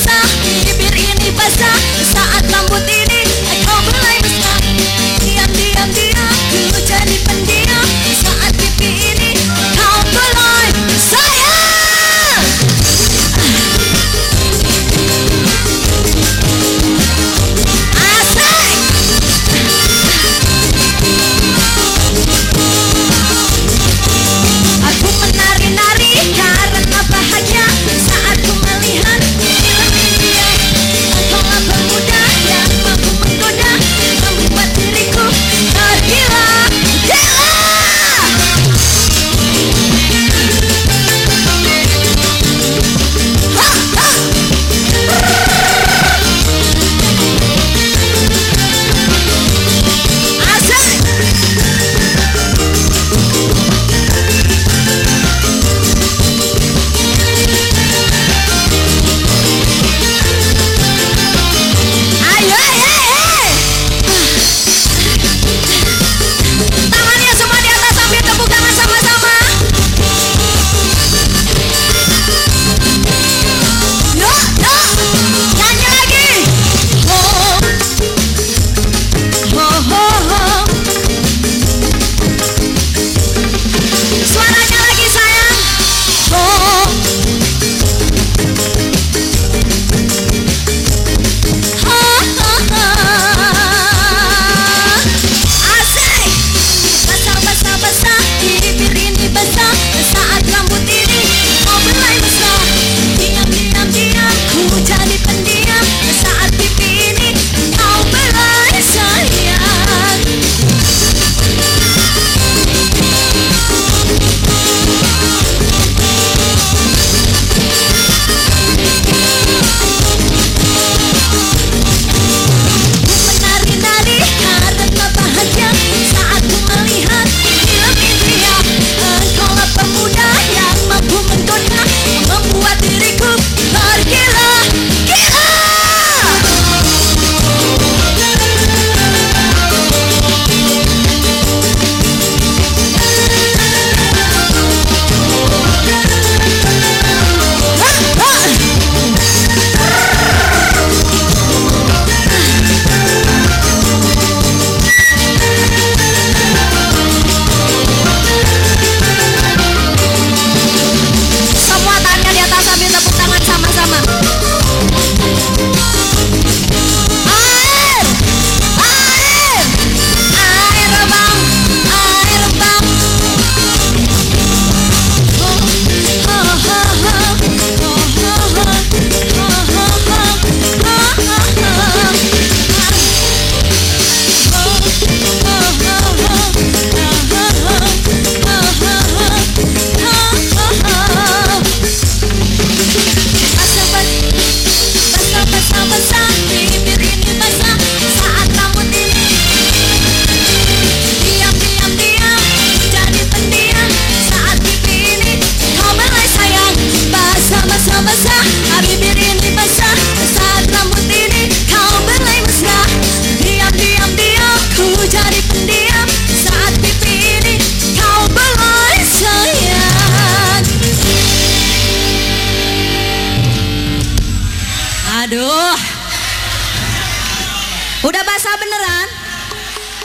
basah bibir ini basah. Una